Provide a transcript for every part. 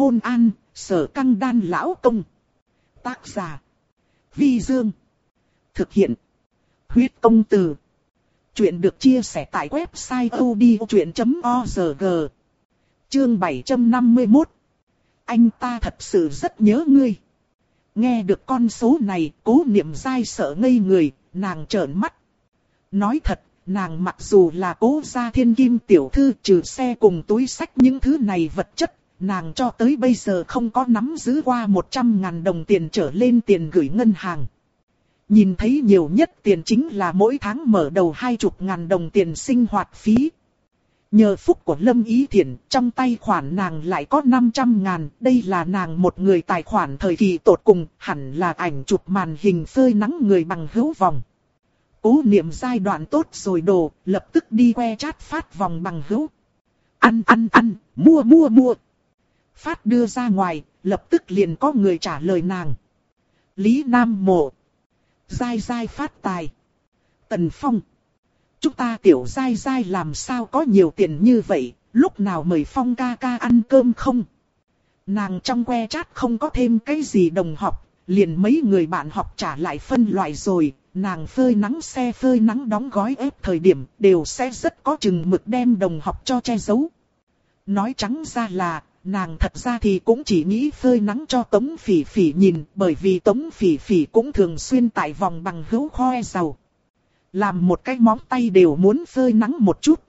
Hôn an, sở căng đan lão công. Tác giả. Vi Dương. Thực hiện. Huyết công từ. Chuyện được chia sẻ tại website odchuyện.org. Chương 751. Anh ta thật sự rất nhớ ngươi. Nghe được con số này, cố niệm dai sợ ngây người, nàng trợn mắt. Nói thật, nàng mặc dù là cố gia thiên kim tiểu thư trừ xe cùng túi sách những thứ này vật chất, nàng cho tới bây giờ không có nắm giữ qua 100 ngàn đồng tiền trở lên tiền gửi ngân hàng. Nhìn thấy nhiều nhất tiền chính là mỗi tháng mở đầu hai chục ngàn đồng tiền sinh hoạt phí. Nhờ phúc của Lâm Ý Thiển, trong tay khoản nàng lại có 500 ngàn, đây là nàng một người tài khoản thời kỳ tột cùng, hẳn là ảnh chụp màn hình phơi nắng người bằng hữu vòng. Cố niệm giai đoạn tốt rồi đồ, lập tức đi que chat phát vòng bằng hữu. Ăn ăn ăn, mua mua mua. Phát đưa ra ngoài, lập tức liền có người trả lời nàng. Lý Nam Mộ. Giai giai phát tài. Tần Phong. Chúng ta tiểu giai giai làm sao có nhiều tiền như vậy, lúc nào mời Phong ca ca ăn cơm không? Nàng trong que chat không có thêm cái gì đồng học, liền mấy người bạn học trả lại phân loại rồi, nàng phơi nắng xe phơi nắng đóng gói ép thời điểm đều sẽ rất có chừng mực đem đồng học cho che giấu. Nói trắng ra là, nàng thật ra thì cũng chỉ nghĩ phơi nắng cho Tống Phỉ Phỉ nhìn, bởi vì Tống Phỉ Phỉ cũng thường xuyên tại vòng bằng hữu khoe giàu. Làm một cái móng tay đều muốn phơi nắng một chút.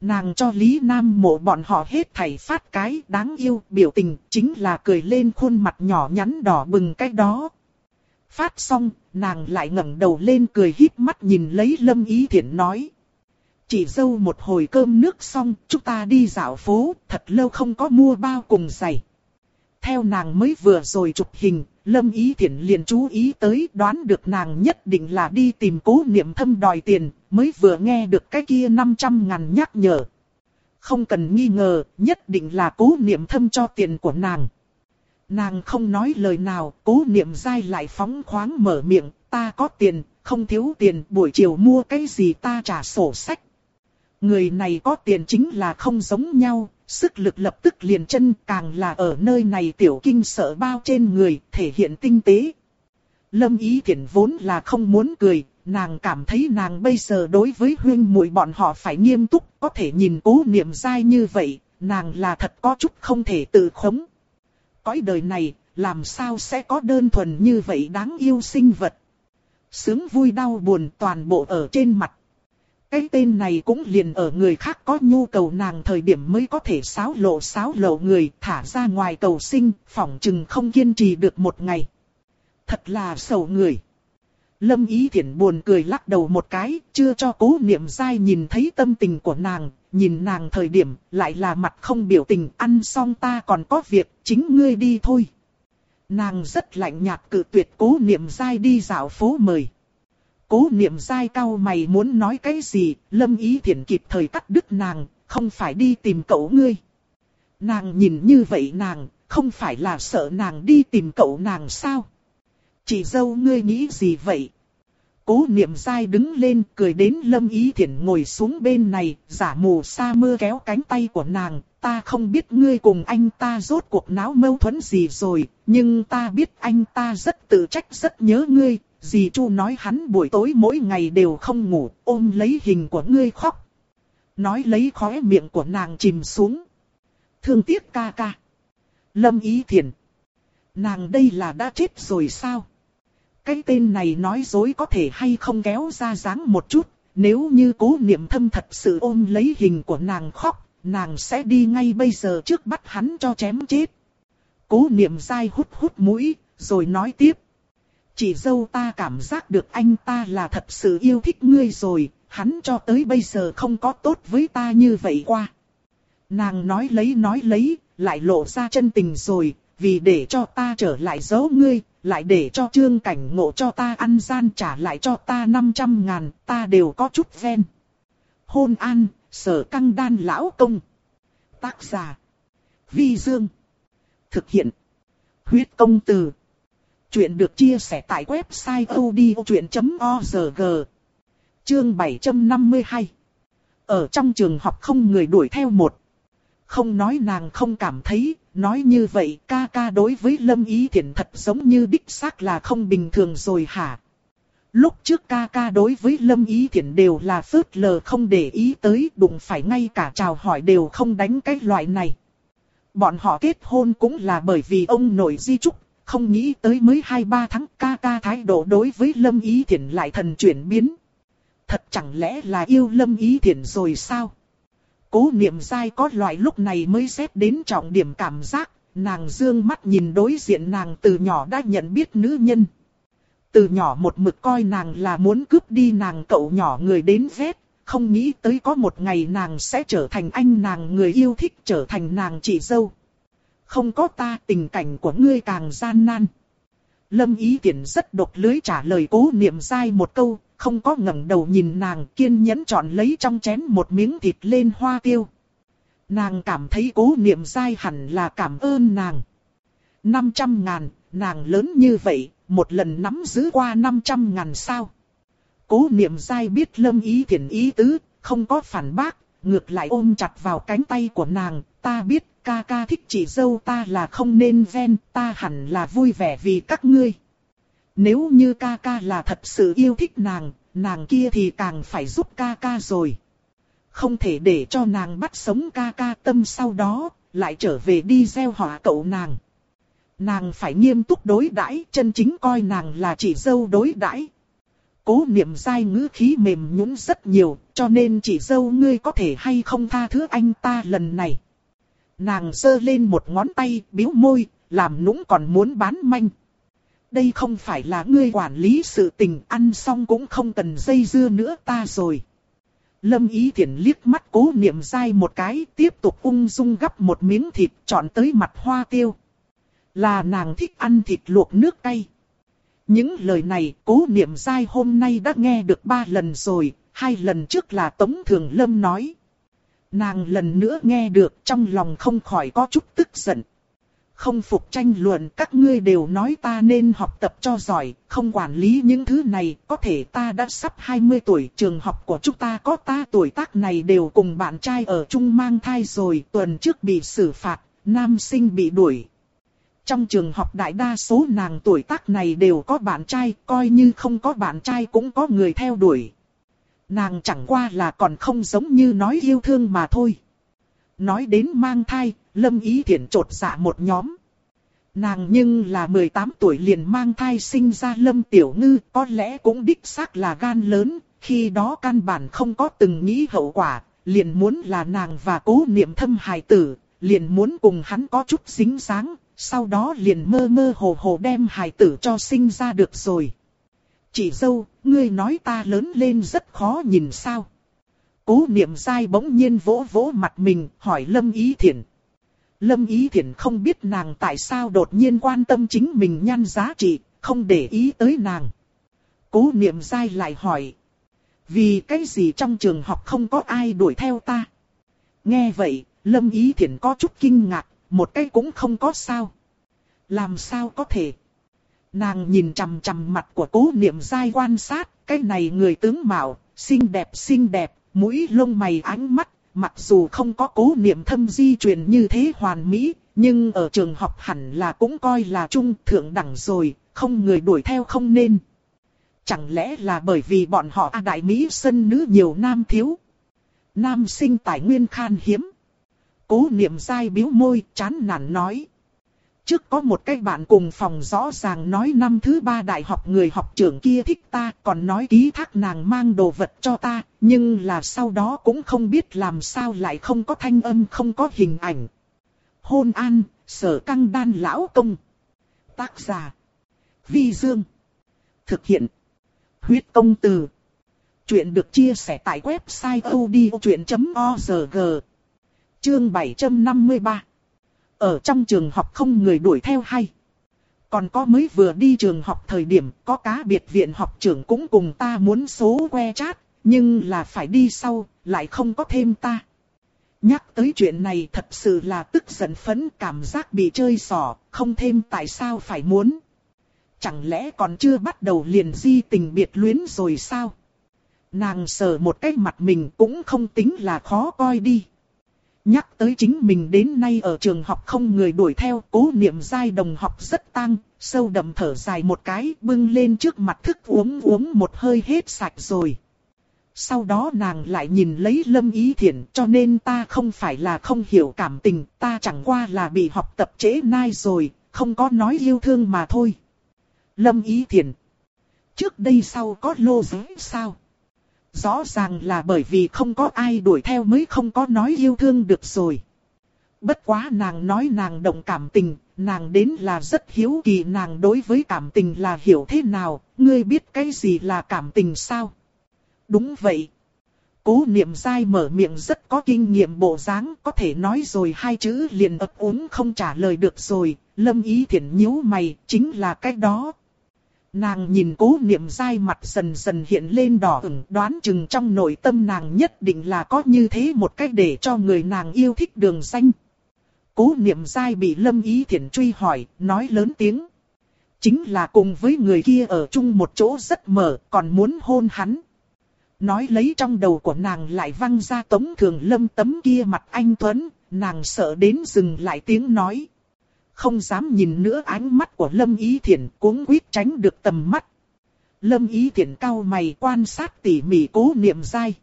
Nàng cho Lý Nam mộ bọn họ hết thảy phát cái đáng yêu biểu tình chính là cười lên khuôn mặt nhỏ nhắn đỏ bừng cái đó. Phát xong, nàng lại ngẩng đầu lên cười híp mắt nhìn lấy Lâm Ý Thiển nói. Chỉ dâu một hồi cơm nước xong, chúng ta đi dạo phố, thật lâu không có mua bao cùng giày. Theo nàng mới vừa rồi chụp hình, Lâm Ý Thiển liền chú ý tới đoán được nàng nhất định là đi tìm cố niệm thâm đòi tiền, mới vừa nghe được cái kia 500 ngàn nhắc nhở. Không cần nghi ngờ, nhất định là cố niệm thâm cho tiền của nàng. Nàng không nói lời nào, cố niệm dai lại phóng khoáng mở miệng, ta có tiền, không thiếu tiền, buổi chiều mua cái gì ta trả sổ sách. Người này có tiền chính là không giống nhau, sức lực lập tức liền chân càng là ở nơi này tiểu kinh sợ bao trên người, thể hiện tinh tế. Lâm ý thiện vốn là không muốn cười, nàng cảm thấy nàng bây giờ đối với huyên muội bọn họ phải nghiêm túc, có thể nhìn cố niệm dai như vậy, nàng là thật có chút không thể tự khống. Cõi đời này, làm sao sẽ có đơn thuần như vậy đáng yêu sinh vật. Sướng vui đau buồn toàn bộ ở trên mặt. Cái tên này cũng liền ở người khác có nhu cầu nàng thời điểm mới có thể sáo lộ sáo lộ người thả ra ngoài cầu sinh, phỏng chừng không kiên trì được một ngày. Thật là sầu người. Lâm Ý Thiển buồn cười lắc đầu một cái, chưa cho cố niệm dai nhìn thấy tâm tình của nàng, nhìn nàng thời điểm, lại là mặt không biểu tình, ăn xong ta còn có việc, chính ngươi đi thôi. Nàng rất lạnh nhạt cự tuyệt cố niệm dai đi dạo phố mời. Cố niệm dai cao mày muốn nói cái gì, lâm ý thiện kịp thời cắt đứt nàng, không phải đi tìm cậu ngươi. Nàng nhìn như vậy nàng, không phải là sợ nàng đi tìm cậu nàng sao? Chị dâu ngươi nghĩ gì vậy? Cố niệm dai đứng lên cười đến lâm ý thiện ngồi xuống bên này, giả mù sa mưa kéo cánh tay của nàng. Ta không biết ngươi cùng anh ta rốt cuộc náo mâu thuẫn gì rồi, nhưng ta biết anh ta rất tự trách rất nhớ ngươi. Dì Chu nói hắn buổi tối mỗi ngày đều không ngủ, ôm lấy hình của ngươi khóc. Nói lấy khóe miệng của nàng chìm xuống. Thương tiếc ca ca. Lâm ý thiền, Nàng đây là đã chết rồi sao? Cái tên này nói dối có thể hay không kéo ra dáng một chút, nếu như cố niệm thâm thật sự ôm lấy hình của nàng khóc, nàng sẽ đi ngay bây giờ trước bắt hắn cho chém chết. Cố niệm dai hút hút mũi, rồi nói tiếp. Chỉ dâu ta cảm giác được anh ta là thật sự yêu thích ngươi rồi, hắn cho tới bây giờ không có tốt với ta như vậy qua. Nàng nói lấy nói lấy, lại lộ ra chân tình rồi, vì để cho ta trở lại giấu ngươi, lại để cho trương cảnh ngộ cho ta ăn gian trả lại cho ta 500 ngàn, ta đều có chút ven. Hôn an, sở căng đan lão công. Tác giả. Vi Dương. Thực hiện. Huyết công từ. Chuyện được chia sẻ tại website odchuyện.org. Chương 752. Ở trong trường học không người đuổi theo một. Không nói nàng không cảm thấy, nói như vậy ca ca đối với Lâm Ý Thiển thật giống như đích xác là không bình thường rồi hả? Lúc trước ca ca đối với Lâm Ý Thiển đều là phớt lờ không để ý tới đụng phải ngay cả chào hỏi đều không đánh cái loại này. Bọn họ kết hôn cũng là bởi vì ông nội di trúc, không nghĩ tới mới 2-3 tháng ca ca thái độ đối với Lâm Ý Thiển lại thần chuyển biến. Thật chẳng lẽ là yêu Lâm Ý Thiển rồi sao? Cố niệm dai có loại lúc này mới xét đến trọng điểm cảm giác, nàng dương mắt nhìn đối diện nàng từ nhỏ đã nhận biết nữ nhân. Từ nhỏ một mực coi nàng là muốn cướp đi nàng cậu nhỏ người đến vết, không nghĩ tới có một ngày nàng sẽ trở thành anh nàng người yêu thích trở thành nàng chị dâu. Không có ta tình cảnh của ngươi càng gian nan. Lâm Ý Tiễn rất đột lưới trả lời cố niệm dai một câu, không có ngẩng đầu nhìn nàng kiên nhẫn chọn lấy trong chén một miếng thịt lên hoa tiêu. Nàng cảm thấy cố niệm dai hẳn là cảm ơn nàng. 500 ngàn, nàng lớn như vậy, một lần nắm giữ qua 500 ngàn sao. Cố niệm dai biết lâm ý thiện ý tứ, không có phản bác, ngược lại ôm chặt vào cánh tay của nàng, ta biết ca ca thích chị dâu ta là không nên ven, ta hẳn là vui vẻ vì các ngươi. Nếu như ca ca là thật sự yêu thích nàng, nàng kia thì càng phải giúp ca ca rồi. Không thể để cho nàng bắt sống ca ca tâm sau đó, lại trở về đi gieo họa cậu nàng. Nàng phải nghiêm túc đối đãi, chân chính coi nàng là chị dâu đối đãi. Cố niệm dai ngữ khí mềm nhũn rất nhiều, cho nên chị dâu ngươi có thể hay không tha thứ anh ta lần này. Nàng giơ lên một ngón tay, biếu môi, làm nũng còn muốn bán manh. Đây không phải là ngươi quản lý sự tình, ăn xong cũng không cần dây dưa nữa ta rồi. Lâm Ý Thiển liếc mắt cố niệm dai một cái, tiếp tục ung dung gắp một miếng thịt chọn tới mặt hoa tiêu. Là nàng thích ăn thịt luộc nước cay. Những lời này cố niệm dai hôm nay đã nghe được ba lần rồi, hai lần trước là Tống Thường Lâm nói. Nàng lần nữa nghe được trong lòng không khỏi có chút tức giận. Không phục tranh luận các ngươi đều nói ta nên học tập cho giỏi, không quản lý những thứ này, có thể ta đã sắp 20 tuổi, trường học của chúng ta có ta tuổi tác này đều cùng bạn trai ở chung mang thai rồi, tuần trước bị xử phạt, nam sinh bị đuổi. Trong trường học đại đa số nàng tuổi tác này đều có bạn trai, coi như không có bạn trai cũng có người theo đuổi. Nàng chẳng qua là còn không giống như nói yêu thương mà thôi. Nói đến mang thai, Lâm Ý Thiển trột dạ một nhóm. Nàng nhưng là 18 tuổi liền mang thai sinh ra Lâm Tiểu Ngư, có lẽ cũng đích xác là gan lớn, khi đó căn bản không có từng nghĩ hậu quả, liền muốn là nàng và cố niệm thâm hài tử, liền muốn cùng hắn có chút dính dáng, sau đó liền mơ mơ hồ hồ đem hài tử cho sinh ra được rồi. Chị dâu, ngươi nói ta lớn lên rất khó nhìn sao. Cố niệm dai bỗng nhiên vỗ vỗ mặt mình, hỏi Lâm Ý Thiển. Lâm Ý Thiển không biết nàng tại sao đột nhiên quan tâm chính mình nhan giá trị, không để ý tới nàng. Cố niệm dai lại hỏi. Vì cái gì trong trường học không có ai đuổi theo ta? Nghe vậy, Lâm Ý Thiển có chút kinh ngạc, một cái cũng không có sao. Làm sao có thể? Nàng nhìn chằm chằm mặt của cố niệm dai quan sát, cái này người tướng mạo, xinh đẹp xinh đẹp, mũi lông mày ánh mắt, mặc dù không có cố niệm thâm di truyền như thế hoàn mỹ, nhưng ở trường học hẳn là cũng coi là trung thượng đẳng rồi, không người đuổi theo không nên. Chẳng lẽ là bởi vì bọn họ A Đại Mỹ sân nữ nhiều nam thiếu? Nam sinh tài nguyên khan hiếm. Cố niệm dai biếu môi, chán nản nói. Trước có một cái bạn cùng phòng rõ ràng nói năm thứ ba đại học người học trưởng kia thích ta, còn nói ký thác nàng mang đồ vật cho ta, nhưng là sau đó cũng không biết làm sao lại không có thanh âm không có hình ảnh. Hôn an, sở căng đan lão công. Tác giả. Vi Dương. Thực hiện. Huyết công từ. Chuyện được chia sẻ tại website odchuyện.org. Chương 753 ở trong trường học không người đuổi theo hay. Còn có mới vừa đi trường học thời điểm có cá biệt viện học trưởng cũng cùng ta muốn số que chat, nhưng là phải đi sau, lại không có thêm ta. Nhắc tới chuyện này thật sự là tức giận phấn cảm giác bị chơi xỏ, không thêm tại sao phải muốn. Chẳng lẽ còn chưa bắt đầu liền di tình biệt luyến rồi sao? Nàng sờ một cái mặt mình cũng không tính là khó coi đi. Nhắc tới chính mình đến nay ở trường học không người đuổi theo, cố niệm giai đồng học rất tăng, sâu đậm thở dài một cái, bưng lên trước mặt thức uống uống một hơi hết sạch rồi. Sau đó nàng lại nhìn lấy lâm ý thiện cho nên ta không phải là không hiểu cảm tình, ta chẳng qua là bị học tập trễ nai rồi, không có nói yêu thương mà thôi. Lâm ý thiện. Trước đây sau có lô giới sao? Rõ ràng là bởi vì không có ai đuổi theo mới không có nói yêu thương được rồi. Bất quá nàng nói nàng động cảm tình, nàng đến là rất hiếu kỳ nàng đối với cảm tình là hiểu thế nào, ngươi biết cái gì là cảm tình sao? Đúng vậy. Cố niệm dai mở miệng rất có kinh nghiệm bộ dáng, có thể nói rồi hai chữ liền ấp úng không trả lời được rồi, lâm ý thiện nhíu mày, chính là cái đó. Nàng nhìn cố niệm dai mặt dần dần hiện lên đỏ ửng đoán chừng trong nội tâm nàng nhất định là có như thế một cách để cho người nàng yêu thích đường xanh. Cố niệm dai bị lâm ý thiện truy hỏi, nói lớn tiếng. Chính là cùng với người kia ở chung một chỗ rất mở, còn muốn hôn hắn. Nói lấy trong đầu của nàng lại văng ra tống thường lâm tấm kia mặt anh Tuấn, nàng sợ đến dừng lại tiếng nói. Không dám nhìn nữa ánh mắt của Lâm Ý Thiển cuống quýt tránh được tầm mắt. Lâm Ý Thiển cao mày quan sát tỉ mỉ cố niệm dai.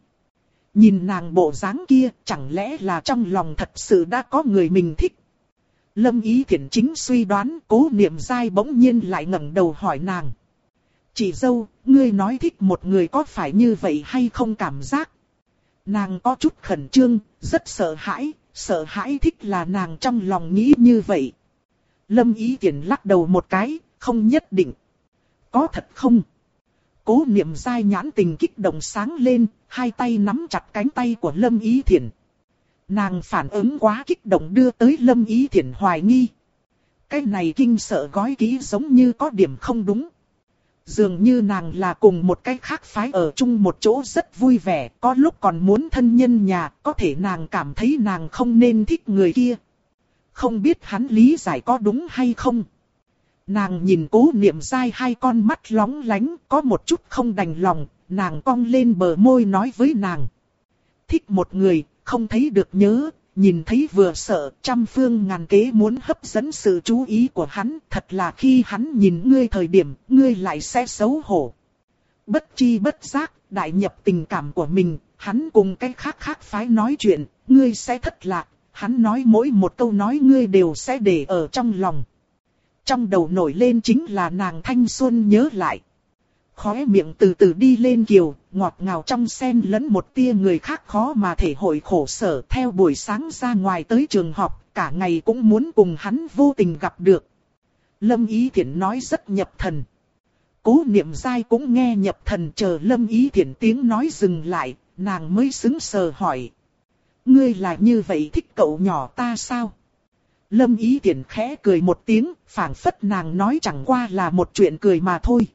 Nhìn nàng bộ dáng kia chẳng lẽ là trong lòng thật sự đã có người mình thích. Lâm Ý Thiển chính suy đoán cố niệm dai bỗng nhiên lại ngẩng đầu hỏi nàng. Chị dâu, ngươi nói thích một người có phải như vậy hay không cảm giác? Nàng có chút khẩn trương, rất sợ hãi, sợ hãi thích là nàng trong lòng nghĩ như vậy. Lâm Ý Tiễn lắc đầu một cái, không nhất định. Có thật không? Cố niệm dai nhãn tình kích động sáng lên, hai tay nắm chặt cánh tay của Lâm Ý Thiển. Nàng phản ứng quá kích động đưa tới Lâm Ý Thiển hoài nghi. Cái này kinh sợ gói ký giống như có điểm không đúng. Dường như nàng là cùng một cái khác phái ở chung một chỗ rất vui vẻ, có lúc còn muốn thân nhân nhà, có thể nàng cảm thấy nàng không nên thích người kia không biết hắn lý giải có đúng hay không. Nàng nhìn cố niệm dai hai con mắt lóng lánh, có một chút không đành lòng, nàng cong lên bờ môi nói với nàng. Thích một người, không thấy được nhớ, nhìn thấy vừa sợ, trăm phương ngàn kế muốn hấp dẫn sự chú ý của hắn, thật là khi hắn nhìn ngươi thời điểm, ngươi lại sẽ xấu hổ. Bất chi bất giác, đại nhập tình cảm của mình, hắn cùng cái khác khác phái nói chuyện, ngươi sẽ thất lạc, hắn nói mỗi một câu nói ngươi đều sẽ để ở trong lòng. Trong đầu nổi lên chính là nàng thanh xuân nhớ lại. Khóe miệng từ từ đi lên kiều, ngọt ngào trong sen lẫn một tia người khác khó mà thể hội khổ sở theo buổi sáng ra ngoài tới trường học, cả ngày cũng muốn cùng hắn vô tình gặp được. Lâm Ý Thiển nói rất nhập thần. Cố niệm dai cũng nghe nhập thần chờ Lâm Ý Thiển tiếng nói dừng lại, nàng mới xứng sờ hỏi ngươi là như vậy thích cậu nhỏ ta sao? Lâm ý tiện khẽ cười một tiếng, phảng phất nàng nói chẳng qua là một chuyện cười mà thôi.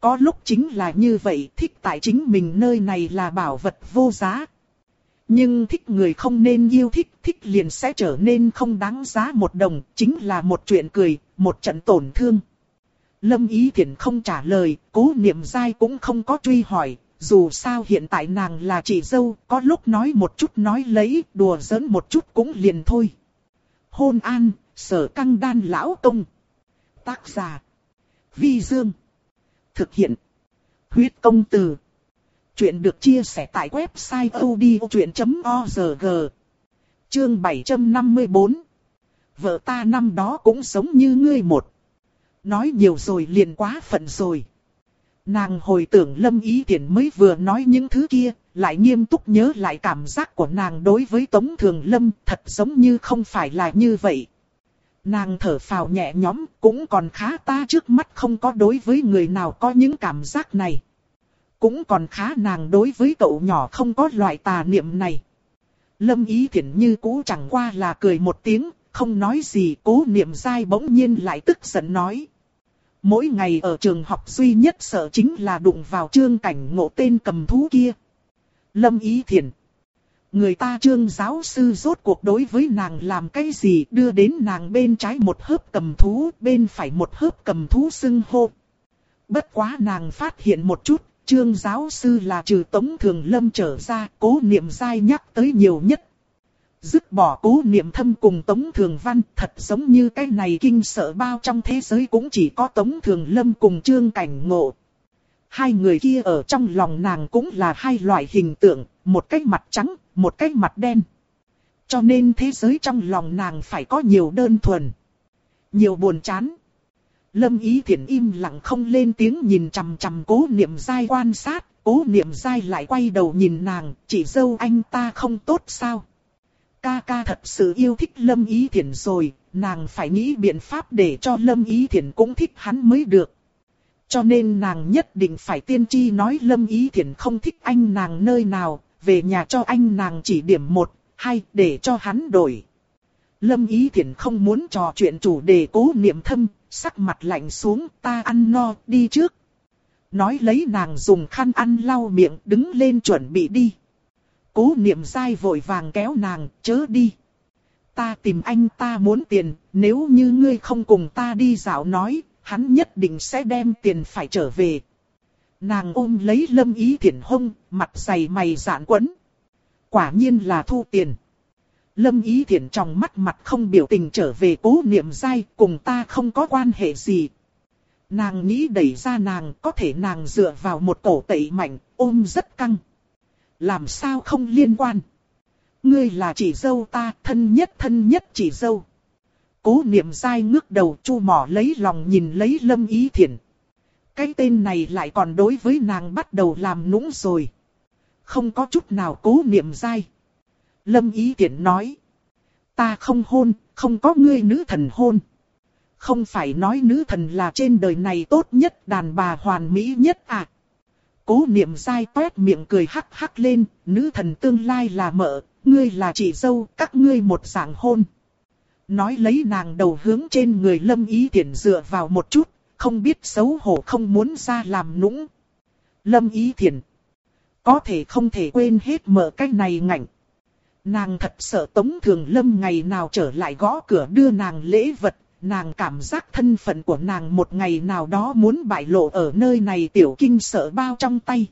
Có lúc chính là như vậy, thích tại chính mình nơi này là bảo vật vô giá. Nhưng thích người không nên yêu thích, thích liền sẽ trở nên không đáng giá một đồng, chính là một chuyện cười, một trận tổn thương. Lâm Ý Thiển không trả lời, cố niệm dai cũng không có truy hỏi, dù sao hiện tại nàng là chị dâu, có lúc nói một chút nói lấy, đùa giỡn một chút cũng liền thôi. Hôn an, sở căng đan lão công. Tác giả. Vi Dương. Thực hiện. Huyết công từ. Chuyện được chia sẻ tại website odchuyện.org. Chương 754. Vợ ta năm đó cũng sống như ngươi một. Nói nhiều rồi liền quá phận rồi. Nàng hồi tưởng Lâm Ý Thiển mới vừa nói những thứ kia, lại nghiêm túc nhớ lại cảm giác của nàng đối với Tống Thường Lâm thật giống như không phải là như vậy. Nàng thở phào nhẹ nhõm, cũng còn khá ta trước mắt không có đối với người nào có những cảm giác này. Cũng còn khá nàng đối với cậu nhỏ không có loại tà niệm này. Lâm Ý Thiển như cũ chẳng qua là cười một tiếng, không nói gì cố niệm dai bỗng nhiên lại tức giận nói. Mỗi ngày ở trường học duy nhất sợ chính là đụng vào trương cảnh ngộ tên cầm thú kia. Lâm Ý Thiền. Người ta trương giáo sư rốt cuộc đối với nàng làm cái gì đưa đến nàng bên trái một hớp cầm thú, bên phải một hớp cầm thú xưng hô. Bất quá nàng phát hiện một chút, trương giáo sư là trừ tống thường lâm trở ra, cố niệm dai nhắc tới nhiều nhất. Dứt bỏ cố niệm thâm cùng Tống Thường Văn thật giống như cái này kinh sợ bao trong thế giới cũng chỉ có Tống Thường Lâm cùng Trương Cảnh Ngộ. Hai người kia ở trong lòng nàng cũng là hai loại hình tượng, một cái mặt trắng, một cái mặt đen. Cho nên thế giới trong lòng nàng phải có nhiều đơn thuần. Nhiều buồn chán. Lâm ý thiển im lặng không lên tiếng nhìn chằm chằm cố niệm dai quan sát, cố niệm dai lại quay đầu nhìn nàng, chỉ dâu anh ta không tốt sao. Ca ca thật sự yêu thích Lâm ý Thiển rồi, nàng phải nghĩ biện pháp để cho Lâm ý Thiển cũng thích hắn mới được. Cho nên nàng nhất định phải tiên tri nói Lâm ý Thiển không thích anh nàng nơi nào, về nhà cho anh nàng chỉ điểm một, hai để cho hắn đổi. Lâm Ý Thiển không muốn trò chuyện chủ đề cố niệm thâm, sắc mặt lạnh xuống ta ăn no đi trước. Nói lấy nàng dùng khăn ăn lau miệng đứng lên chuẩn bị đi. Cố niệm dai vội vàng kéo nàng chớ đi. Ta tìm anh ta muốn tiền, nếu như ngươi không cùng ta đi dạo nói, hắn nhất định sẽ đem tiền phải trở về. Nàng ôm lấy lâm ý thiển hông, mặt dày mày giãn quấn. Quả nhiên là thu tiền. Lâm Ý Thiển trong mắt mặt không biểu tình trở về cố niệm dai cùng ta không có quan hệ gì. Nàng nghĩ đẩy ra nàng có thể nàng dựa vào một cổ tẩy mạnh ôm rất căng. Làm sao không liên quan. Ngươi là chỉ dâu ta thân nhất thân nhất chỉ dâu. Cố niệm dai ngước đầu chu mỏ lấy lòng nhìn lấy Lâm Ý Thiển. Cái tên này lại còn đối với nàng bắt đầu làm nũng rồi. Không có chút nào cố niệm dai. Lâm Ý Tiễn nói. Ta không hôn, không có ngươi nữ thần hôn. Không phải nói nữ thần là trên đời này tốt nhất đàn bà hoàn mỹ nhất à. Cố niệm dai toét miệng cười hắc hắc lên, nữ thần tương lai là mợ, ngươi là chị dâu, các ngươi một dạng hôn. Nói lấy nàng đầu hướng trên người lâm ý tiện dựa vào một chút, không biết xấu hổ không muốn ra làm nũng. Lâm ý thiện. Có thể không thể quên hết mở cái này ngạnh. Nàng thật sợ Tống Thường Lâm ngày nào trở lại gõ cửa đưa nàng lễ vật, nàng cảm giác thân phận của nàng một ngày nào đó muốn bại lộ ở nơi này tiểu kinh sợ bao trong tay.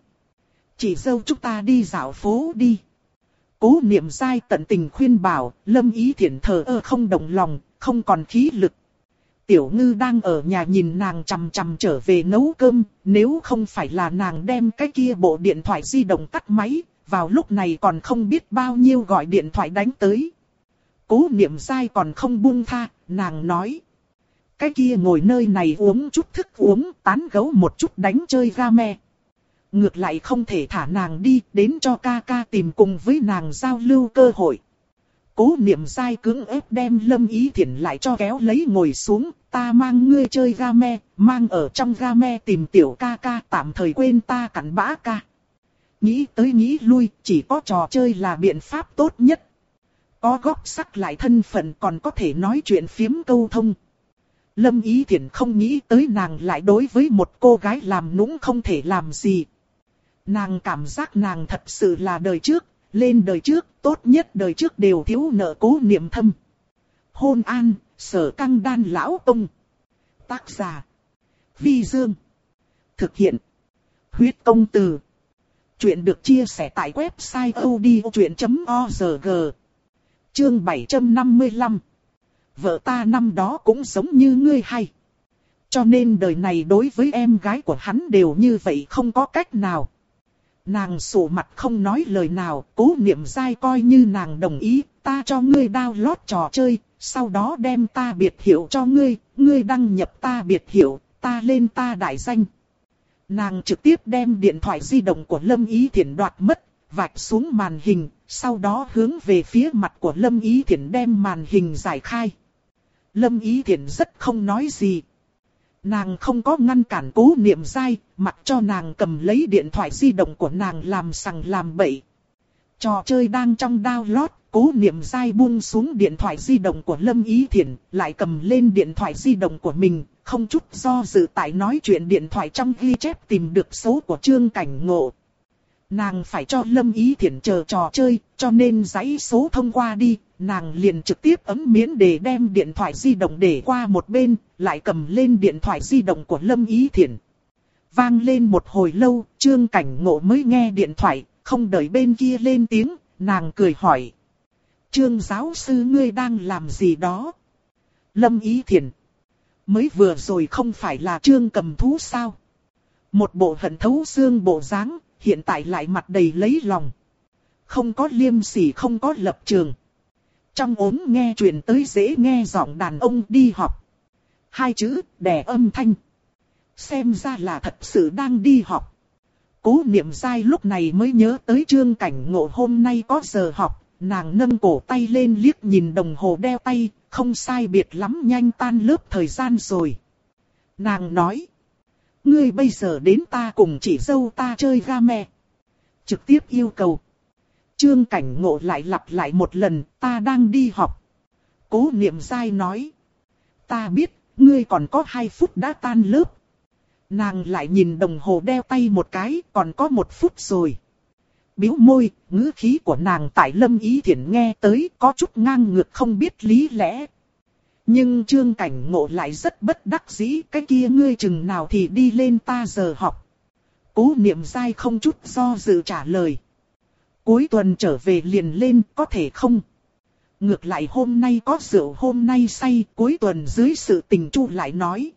Chỉ dâu chúng ta đi dạo phố đi. Cố niệm sai tận tình khuyên bảo, lâm ý thiện thờ ơ không động lòng, không còn khí lực. Tiểu ngư đang ở nhà nhìn nàng chằm chằm trở về nấu cơm, nếu không phải là nàng đem cái kia bộ điện thoại di động tắt máy, vào lúc này còn không biết bao nhiêu gọi điện thoại đánh tới. Cố niệm dai còn không buông tha, nàng nói. Cái kia ngồi nơi này uống chút thức uống, tán gấu một chút đánh chơi ra me. Ngược lại không thể thả nàng đi, đến cho ca ca tìm cùng với nàng giao lưu cơ hội. Cố niệm dai cứng ép đem lâm ý thiện lại cho kéo lấy ngồi xuống, ta mang ngươi chơi ga me, mang ở trong ga me tìm tiểu ca ca tạm thời quên ta cắn bã ca. Nghĩ tới nghĩ lui, chỉ có trò chơi là biện pháp tốt nhất. Có góp sắc lại thân phận còn có thể nói chuyện phiếm câu thông. Lâm Ý Thiển không nghĩ tới nàng lại đối với một cô gái làm nũng không thể làm gì. Nàng cảm giác nàng thật sự là đời trước, lên đời trước, tốt nhất đời trước đều thiếu nợ cố niệm thâm. Hôn an, sở căng đan lão ông Tác giả. Vi Dương. Thực hiện. Huyết công từ. Chuyện được chia sẻ tại website odchuyện.org Chương 755 Vợ ta năm đó cũng giống như ngươi hay. Cho nên đời này đối với em gái của hắn đều như vậy không có cách nào. Nàng sổ mặt không nói lời nào, cố niệm dai coi như nàng đồng ý, ta cho ngươi download trò chơi, sau đó đem ta biệt hiệu cho ngươi, ngươi đăng nhập ta biệt hiệu, ta lên ta đại danh. Nàng trực tiếp đem điện thoại di động của Lâm Ý Thiển đoạt mất, vạch xuống màn hình, sau đó hướng về phía mặt của Lâm Ý Thiển đem màn hình giải khai. Lâm Ý Thiển rất không nói gì. Nàng không có ngăn cản cố niệm dai, mặc cho nàng cầm lấy điện thoại di động của nàng làm sằng làm bậy. Trò chơi đang trong download, cố niệm dai buông xuống điện thoại di động của Lâm Ý Thiển, lại cầm lên điện thoại di động của mình, không chút do dự tại nói chuyện điện thoại trong ghi chép tìm được số của Trương Cảnh Ngộ. Nàng phải cho Lâm Ý Thiển chờ trò chơi, cho nên giấy số thông qua đi, nàng liền trực tiếp ấm miễn để đem điện thoại di động để qua một bên, lại cầm lên điện thoại di động của Lâm Ý Thiển. Vang lên một hồi lâu, Trương Cảnh Ngộ mới nghe điện thoại, không đợi bên kia lên tiếng, nàng cười hỏi. Trương giáo sư ngươi đang làm gì đó? Lâm Ý Thiển, Mới vừa rồi không phải là trương cầm thú sao? Một bộ hận thấu xương bộ dáng, hiện tại lại mặt đầy lấy lòng. Không có liêm sỉ không có lập trường. Trong ốm nghe chuyện tới dễ nghe giọng đàn ông đi học. Hai chữ, đè âm thanh. Xem ra là thật sự đang đi học. Cố niệm dai lúc này mới nhớ tới trương cảnh ngộ hôm nay có giờ học, nàng nâng cổ tay lên liếc nhìn đồng hồ đeo tay, không sai biệt lắm nhanh tan lớp thời gian rồi. Nàng nói, ngươi bây giờ đến ta cùng chỉ dâu ta chơi game. Trực tiếp yêu cầu. Trương cảnh ngộ lại lặp lại một lần, ta đang đi học. Cố niệm sai nói, ta biết, ngươi còn có hai phút đã tan lớp. Nàng lại nhìn đồng hồ đeo tay một cái, còn có một phút rồi. Biếu môi, ngữ khí của nàng tại lâm ý thiện nghe tới có chút ngang ngược không biết lý lẽ. Nhưng trương cảnh ngộ lại rất bất đắc dĩ, cái kia ngươi chừng nào thì đi lên ta giờ học. Cố niệm dai không chút do dự trả lời. Cuối tuần trở về liền lên có thể không? Ngược lại hôm nay có rượu hôm nay say cuối tuần dưới sự tình chu lại nói.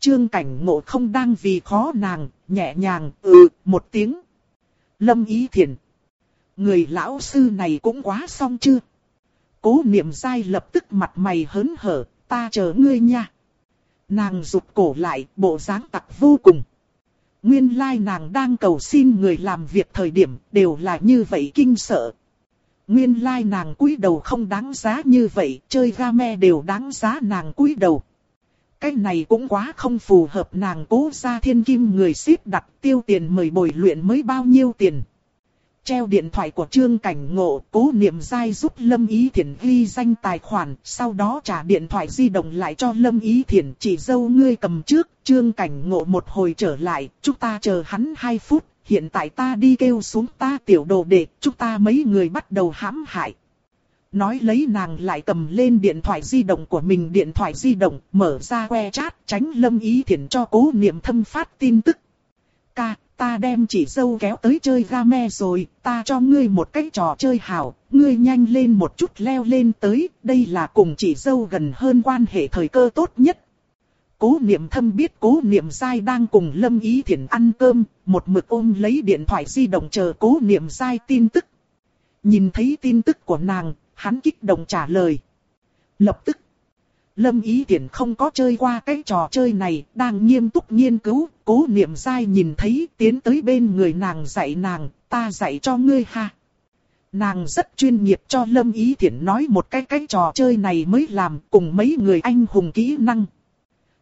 Trương cảnh ngộ không đang vì khó nàng, nhẹ nhàng, ừ, một tiếng. Lâm ý thiền. Người lão sư này cũng quá xong chưa? Cố niệm dai lập tức mặt mày hớn hở, ta chờ ngươi nha. Nàng rụt cổ lại, bộ dáng tặc vô cùng. Nguyên lai nàng đang cầu xin người làm việc thời điểm đều là như vậy kinh sợ. Nguyên lai nàng cúi đầu không đáng giá như vậy, chơi game đều đáng giá nàng cúi đầu. Cái này cũng quá không phù hợp nàng cố ra thiên kim người xếp đặt tiêu tiền mời bồi luyện mới bao nhiêu tiền. Treo điện thoại của Trương Cảnh Ngộ, cố niệm dai giúp Lâm Ý Thiển ghi danh tài khoản, sau đó trả điện thoại di động lại cho Lâm Ý Thiển chỉ dâu ngươi cầm trước, Trương Cảnh Ngộ một hồi trở lại, chúng ta chờ hắn 2 phút, hiện tại ta đi kêu xuống ta tiểu đồ đệ, chúng ta mấy người bắt đầu hãm hại. Nói lấy nàng lại cầm lên điện thoại di động của mình điện thoại di động, mở ra que chat, tránh lâm ý thiển cho cố niệm thâm phát tin tức. Ca, ta đem chỉ dâu kéo tới chơi game rồi, ta cho ngươi một cái trò chơi hảo, ngươi nhanh lên một chút leo lên tới, đây là cùng chỉ dâu gần hơn quan hệ thời cơ tốt nhất. Cố niệm thâm biết cố niệm sai đang cùng lâm ý thiện ăn cơm, một mực ôm lấy điện thoại di động chờ cố niệm sai tin tức. Nhìn thấy tin tức của nàng, hắn kích động trả lời. Lập tức, Lâm Ý Tiễn không có chơi qua cái trò chơi này, đang nghiêm túc nghiên cứu, cố niệm dai nhìn thấy tiến tới bên người nàng dạy nàng, ta dạy cho ngươi ha. Nàng rất chuyên nghiệp cho Lâm Ý Thiển nói một cái cái trò chơi này mới làm cùng mấy người anh hùng kỹ năng.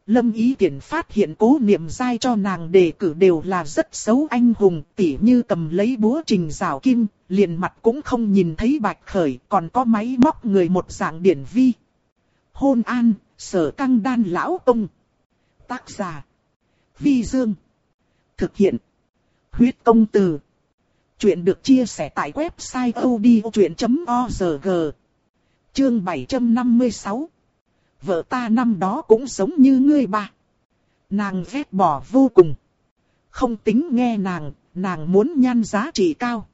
Lâm Ý Tiễn phát hiện cố niệm dai cho nàng đề cử đều là rất xấu anh hùng, tỉ như cầm lấy búa trình rào kim, liền mặt cũng không nhìn thấy bạch khởi, còn có máy móc người một dạng điển vi. Hôn an, sở căng đan lão ông. Tác giả. Vi Dương. Thực hiện. Huyết công từ. Chuyện được chia sẻ tại website odchuyện.org. Chương 756 vợ ta năm đó cũng giống như ngươi ba. Nàng ghét bỏ vô cùng. Không tính nghe nàng, nàng muốn nhan giá trị cao.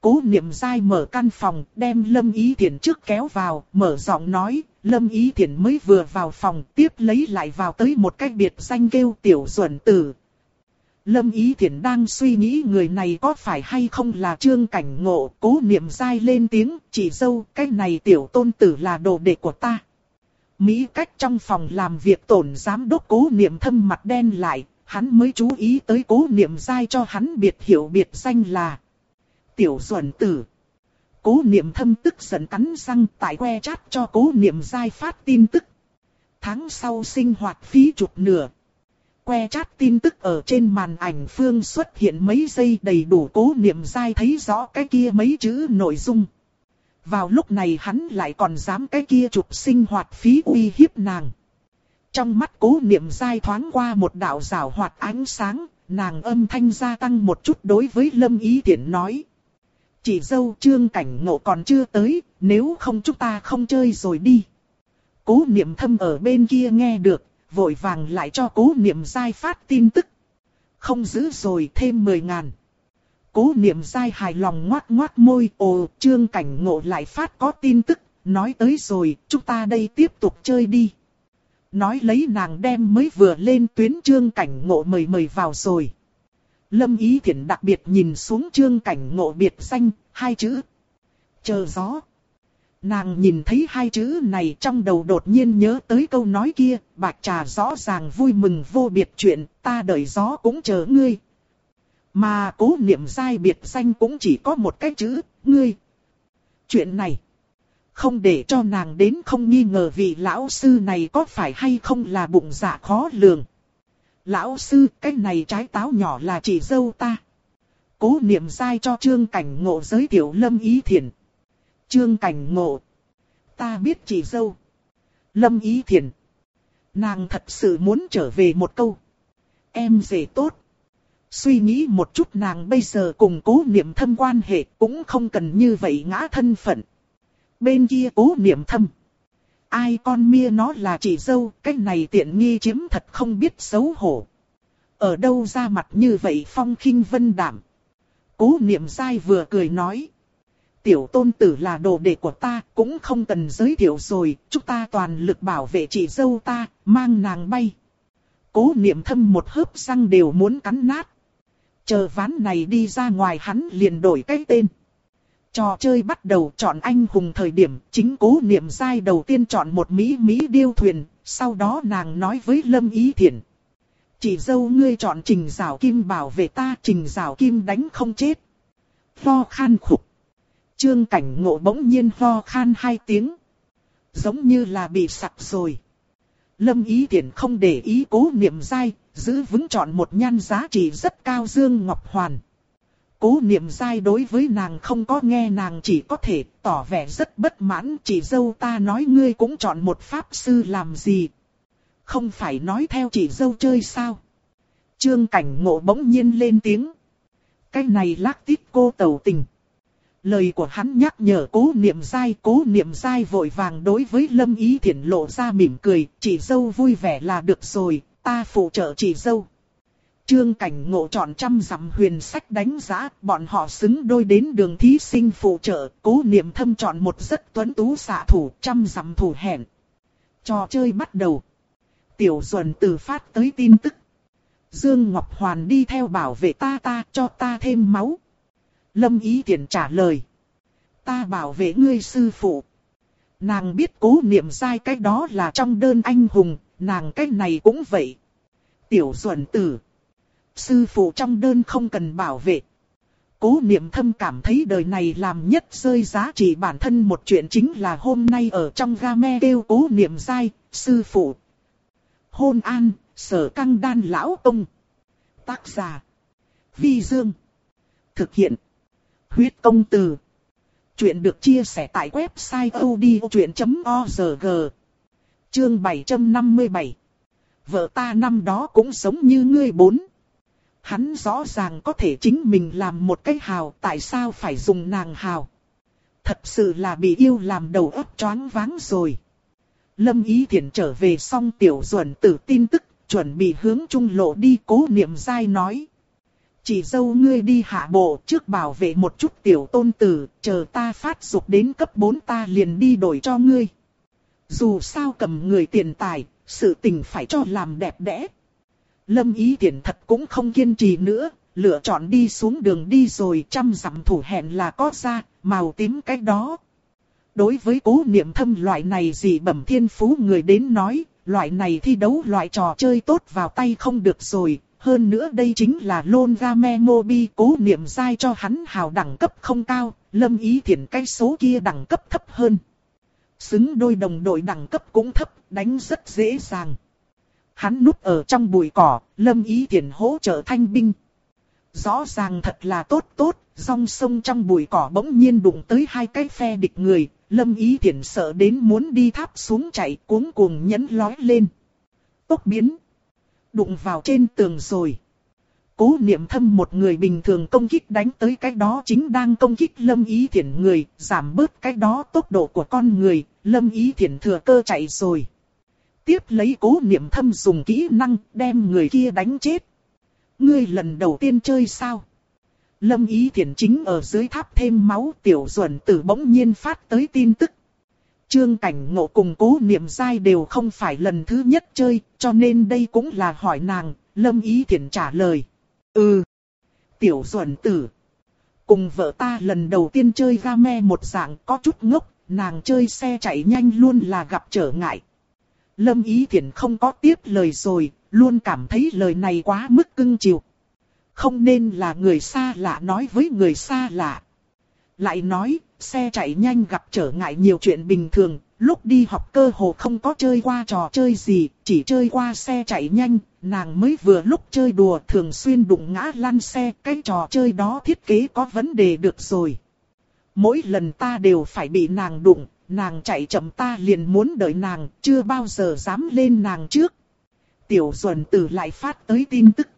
Cố niệm dai mở căn phòng, đem Lâm Ý thiện trước kéo vào, mở giọng nói, Lâm Ý Thiển mới vừa vào phòng, tiếp lấy lại vào tới một cách biệt danh kêu tiểu duẩn tử. Lâm Ý Thiển đang suy nghĩ người này có phải hay không là trương cảnh ngộ, cố niệm dai lên tiếng, chỉ dâu, cái này tiểu tôn tử là đồ đệ của ta. Mỹ cách trong phòng làm việc tổn giám đốc cố niệm thâm mặt đen lại, hắn mới chú ý tới cố niệm dai cho hắn biệt hiệu biệt danh là Tiểu Duẩn Tử. Cố niệm thâm tức giận cắn răng tại que chat cho cố niệm dai phát tin tức. Tháng sau sinh hoạt phí chục nửa. Que chat tin tức ở trên màn ảnh phương xuất hiện mấy giây đầy đủ cố niệm dai thấy rõ cái kia mấy chữ nội dung. Vào lúc này hắn lại còn dám cái kia chụp sinh hoạt phí uy hiếp nàng. Trong mắt cố niệm dai thoáng qua một đạo rào hoạt ánh sáng, nàng âm thanh gia tăng một chút đối với lâm ý tiện nói. Chỉ dâu trương cảnh ngộ còn chưa tới, nếu không chúng ta không chơi rồi đi. Cố niệm thâm ở bên kia nghe được, vội vàng lại cho cố niệm dai phát tin tức. Không giữ rồi thêm 10 ngàn. Cố niệm dai hài lòng ngoát ngoát môi, ồ, trương cảnh ngộ lại phát có tin tức, nói tới rồi, chúng ta đây tiếp tục chơi đi. Nói lấy nàng đem mới vừa lên tuyến trương cảnh ngộ mời mời vào rồi. Lâm Ý Thiển đặc biệt nhìn xuống trương cảnh ngộ biệt danh, hai chữ. Chờ gió. Nàng nhìn thấy hai chữ này trong đầu đột nhiên nhớ tới câu nói kia, bạc trà rõ ràng vui mừng vô biệt chuyện, ta đợi gió cũng chờ ngươi. Mà cố niệm sai biệt danh cũng chỉ có một cái chữ, ngươi. Chuyện này, không để cho nàng đến không nghi ngờ vị lão sư này có phải hay không là bụng dạ khó lường. Lão sư, cái này trái táo nhỏ là chỉ dâu ta. Cố niệm sai cho trương cảnh ngộ giới thiệu lâm ý thiền Trương cảnh ngộ. Ta biết chỉ dâu. Lâm ý thiền Nàng thật sự muốn trở về một câu. Em dễ tốt. Suy nghĩ một chút nàng bây giờ cùng cố niệm thâm quan hệ cũng không cần như vậy ngã thân phận. Bên kia cố niệm thâm. Ai con mia nó là chị dâu, cái này tiện nghi chiếm thật không biết xấu hổ. Ở đâu ra mặt như vậy phong khinh vân đảm. Cố niệm sai vừa cười nói. Tiểu tôn tử là đồ đệ của ta, cũng không cần giới thiệu rồi, chúng ta toàn lực bảo vệ chị dâu ta, mang nàng bay. Cố niệm thâm một hớp răng đều muốn cắn nát. Chờ ván này đi ra ngoài hắn liền đổi cái tên. Trò chơi bắt đầu chọn anh hùng thời điểm, chính cố niệm giai đầu tiên chọn một Mỹ Mỹ điêu thuyền, sau đó nàng nói với Lâm Ý Thiển. Chỉ dâu ngươi chọn trình rào kim bảo vệ ta, trình rào kim đánh không chết. pho khan khục. Trương cảnh ngộ bỗng nhiên ho khan hai tiếng. Giống như là bị sặc rồi. Lâm ý thiển không để ý cố niệm dai, giữ vững chọn một nhan giá trị rất cao Dương Ngọc Hoàn. Cố niệm dai đối với nàng không có nghe nàng chỉ có thể tỏ vẻ rất bất mãn chỉ dâu ta nói ngươi cũng chọn một pháp sư làm gì. Không phải nói theo chỉ dâu chơi sao. Trương cảnh ngộ bỗng nhiên lên tiếng. Cái này lác tít cô tẩu tình. Lời của hắn nhắc nhở cố niệm dai, cố niệm dai vội vàng đối với lâm ý thiển lộ ra mỉm cười, chỉ dâu vui vẻ là được rồi, ta phụ trợ chỉ dâu. Trương cảnh ngộ chọn trăm dặm huyền sách đánh giá, bọn họ xứng đôi đến đường thí sinh phụ trợ, cố niệm thâm chọn một rất tuấn tú xạ thủ, trăm dặm thủ hẹn. Trò chơi bắt đầu. Tiểu duẩn từ phát tới tin tức. Dương Ngọc Hoàn đi theo bảo vệ ta ta cho ta thêm máu. Lâm Ý Tiện trả lời. Ta bảo vệ ngươi sư phụ. Nàng biết cố niệm sai cái đó là trong đơn anh hùng, nàng cái này cũng vậy. Tiểu duẩn tử. Sư phụ trong đơn không cần bảo vệ. Cố niệm thâm cảm thấy đời này làm nhất rơi giá trị bản thân một chuyện chính là hôm nay ở trong game kêu cố niệm sai, sư phụ. Hôn an, sở căng đan lão ông. Tác giả. Vi Dương. Thực hiện. Huyết công từ. Chuyện được chia sẻ tại website odchuyện.org. Chương 757. Vợ ta năm đó cũng sống như ngươi bốn. Hắn rõ ràng có thể chính mình làm một cái hào, tại sao phải dùng nàng hào? Thật sự là bị yêu làm đầu óc choáng váng rồi. Lâm Ý Thiển trở về xong tiểu duẩn tử tin tức, chuẩn bị hướng trung lộ đi cố niệm dai nói. Chỉ dâu ngươi đi hạ bộ trước bảo vệ một chút tiểu tôn tử, chờ ta phát dục đến cấp 4 ta liền đi đổi cho ngươi. Dù sao cầm người tiền tài, sự tình phải cho làm đẹp đẽ. Lâm ý tiện thật cũng không kiên trì nữa, lựa chọn đi xuống đường đi rồi trăm dặm thủ hẹn là có ra, màu tím cái đó. Đối với cố niệm thâm loại này gì bẩm thiên phú người đến nói, loại này thi đấu loại trò chơi tốt vào tay không được rồi, hơn nữa đây chính là lôn game mobi cố niệm dai cho hắn hào đẳng cấp không cao, lâm ý thiện cái số kia đẳng cấp thấp hơn. Xứng đôi đồng đội đẳng cấp cũng thấp, đánh rất dễ dàng. Hắn núp ở trong bụi cỏ, lâm ý thiền hỗ trợ thanh binh. Rõ ràng thật là tốt tốt, dòng sông trong bụi cỏ bỗng nhiên đụng tới hai cái phe địch người, lâm ý thiền sợ đến muốn đi tháp xuống chạy cuống cuồng nhấn lói lên. Tốc biến đụng vào trên tường rồi. Cố niệm thâm một người bình thường công kích đánh tới cái đó chính đang công kích lâm ý thiển người, giảm bớt cái đó tốc độ của con người, lâm ý thiển thừa cơ chạy rồi. Tiếp lấy cố niệm thâm dùng kỹ năng đem người kia đánh chết. Ngươi lần đầu tiên chơi sao? Lâm Ý Thiển chính ở dưới tháp thêm máu tiểu duẩn tử bỗng nhiên phát tới tin tức. Trương Cảnh Ngộ cùng cố niệm dai đều không phải lần thứ nhất chơi, cho nên đây cũng là hỏi nàng, Lâm Ý Thiển trả lời. Ừ. Tiểu duẩn tử. Cùng vợ ta lần đầu tiên chơi game một dạng có chút ngốc, nàng chơi xe chạy nhanh luôn là gặp trở ngại. Lâm Ý Thiển không có tiếp lời rồi, luôn cảm thấy lời này quá mức cưng chiều. Không nên là người xa lạ nói với người xa lạ. Lại nói, xe chạy nhanh gặp trở ngại nhiều chuyện bình thường, lúc đi học cơ hồ không có chơi qua trò chơi gì, chỉ chơi qua xe chạy nhanh, nàng mới vừa lúc chơi đùa thường xuyên đụng ngã lăn xe, cái trò chơi đó thiết kế có vấn đề được rồi. Mỗi lần ta đều phải bị nàng đụng, nàng chạy chậm ta liền muốn đợi nàng, chưa bao giờ dám lên nàng trước. Tiểu Duẩn Tử lại phát tới tin tức.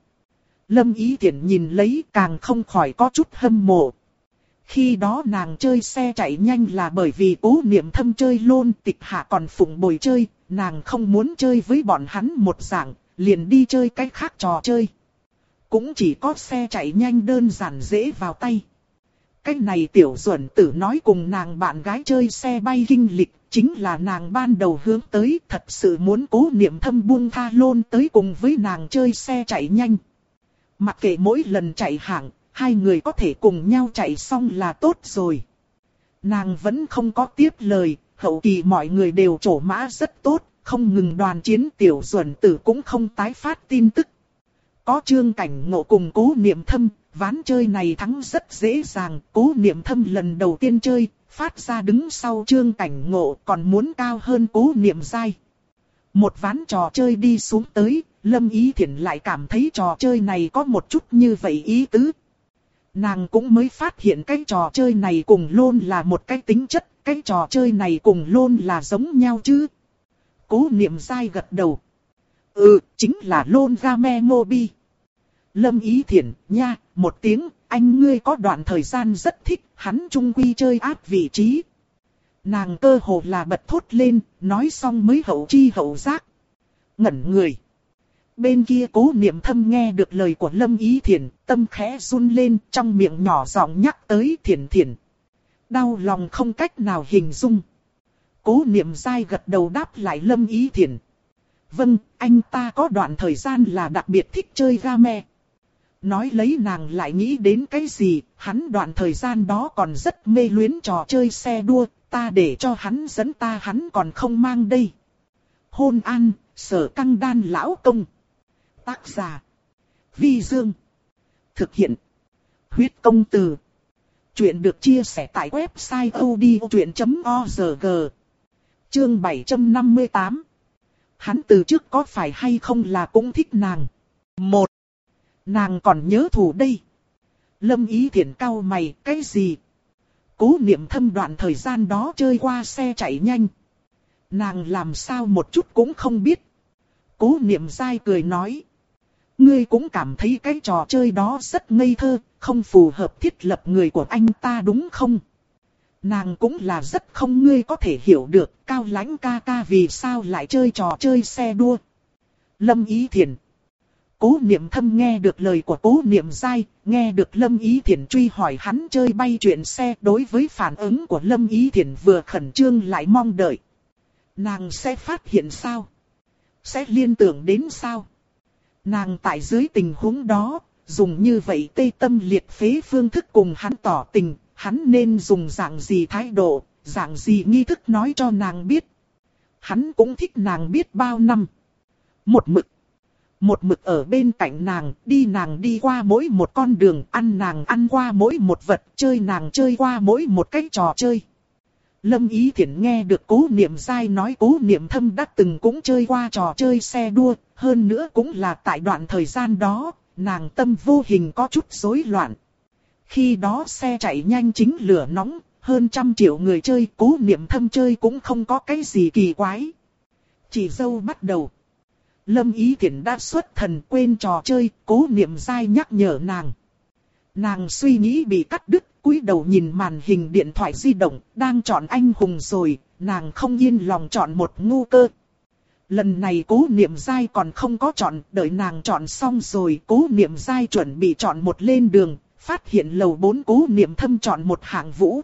Lâm Ý Thiển nhìn lấy càng không khỏi có chút hâm mộ. Khi đó nàng chơi xe chạy nhanh là bởi vì cố niệm thâm chơi lôn tịch hạ còn phụng bồi chơi, nàng không muốn chơi với bọn hắn một dạng, liền đi chơi cách khác trò chơi. Cũng chỉ có xe chạy nhanh đơn giản dễ vào tay. Cách này tiểu duẩn tử nói cùng nàng bạn gái chơi xe bay kinh lịch, chính là nàng ban đầu hướng tới thật sự muốn cố niệm thâm buông tha lôn tới cùng với nàng chơi xe chạy nhanh. Mặc kệ mỗi lần chạy hạng, hai người có thể cùng nhau chạy xong là tốt rồi. Nàng vẫn không có tiếp lời, hậu kỳ mọi người đều trổ mã rất tốt, không ngừng đoàn chiến tiểu duẩn tử cũng không tái phát tin tức. Có trương cảnh ngộ cùng cố niệm thâm, ván chơi này thắng rất dễ dàng, cố niệm thâm lần đầu tiên chơi, phát ra đứng sau trương cảnh ngộ còn muốn cao hơn cố niệm dai. Một ván trò chơi đi xuống tới, Lâm Ý Thiển lại cảm thấy trò chơi này có một chút như vậy ý tứ. Nàng cũng mới phát hiện cái trò chơi này cùng lôn là một cái tính chất, cái trò chơi này cùng lôn là giống nhau chứ. Cố niệm dai gật đầu. Ừ, chính là lôn game mobi. Lâm Ý Thiển, nha, một tiếng, anh ngươi có đoạn thời gian rất thích, hắn trung quy chơi áp vị trí. Nàng cơ hồ là bật thốt lên, nói xong mới hậu chi hậu giác. Ngẩn người. Bên kia cố niệm thâm nghe được lời của Lâm Ý Thiển, tâm khẽ run lên, trong miệng nhỏ giọng nhắc tới Thiển Thiển. Đau lòng không cách nào hình dung. Cố niệm dai gật đầu đáp lại Lâm Ý Thiển. Vâng, anh ta có đoạn thời gian là đặc biệt thích chơi game. Nói lấy nàng lại nghĩ đến cái gì, hắn đoạn thời gian đó còn rất mê luyến trò chơi xe đua, ta để cho hắn dẫn ta hắn còn không mang đây. Hôn an, sở căng đan lão công. Tác giả. Vi Dương. Thực hiện. Huyết công từ. Chuyện được chia sẻ tại website odchuyện.org. Chương 758. Hắn từ trước có phải hay không là cũng thích nàng. Một. Nàng còn nhớ thủ đây. Lâm ý thiện cao mày, cái gì? Cố niệm thâm đoạn thời gian đó chơi qua xe chạy nhanh. Nàng làm sao một chút cũng không biết. Cố niệm dai cười nói. Ngươi cũng cảm thấy cái trò chơi đó rất ngây thơ, không phù hợp thiết lập người của anh ta đúng không? Nàng cũng là rất không ngươi có thể hiểu được cao lãnh ca ca vì sao lại chơi trò chơi xe đua. Lâm Ý Thiền Cố niệm thâm nghe được lời của cố niệm dai, nghe được Lâm Ý Thiển truy hỏi hắn chơi bay chuyện xe đối với phản ứng của Lâm Ý Thiển vừa khẩn trương lại mong đợi. Nàng sẽ phát hiện sao? Sẽ liên tưởng đến sao? Nàng tại dưới tình huống đó, dùng như vậy tê tâm liệt phế phương thức cùng hắn tỏ tình, hắn nên dùng dạng gì thái độ, dạng gì nghi thức nói cho nàng biết. Hắn cũng thích nàng biết bao năm. Một mực. Một mực ở bên cạnh nàng, đi nàng đi qua mỗi một con đường, ăn nàng ăn qua mỗi một vật, chơi nàng chơi qua mỗi một cái trò chơi. Lâm Ý Thiển nghe được cố niệm dai nói cố niệm thâm đã từng cũng chơi qua trò chơi xe đua, hơn nữa cũng là tại đoạn thời gian đó, nàng tâm vô hình có chút rối loạn. Khi đó xe chạy nhanh chính lửa nóng, hơn trăm triệu người chơi cố niệm thâm chơi cũng không có cái gì kỳ quái. Chỉ dâu bắt đầu. Lâm Ý Thiển đã xuất thần quên trò chơi, cố niệm dai nhắc nhở nàng. Nàng suy nghĩ bị cắt đứt, cúi đầu nhìn màn hình điện thoại di động, đang chọn anh hùng rồi, nàng không yên lòng chọn một ngu cơ. Lần này cố niệm dai còn không có chọn, đợi nàng chọn xong rồi, cố niệm dai chuẩn bị chọn một lên đường, phát hiện lầu bốn cố niệm thâm chọn một hạng vũ.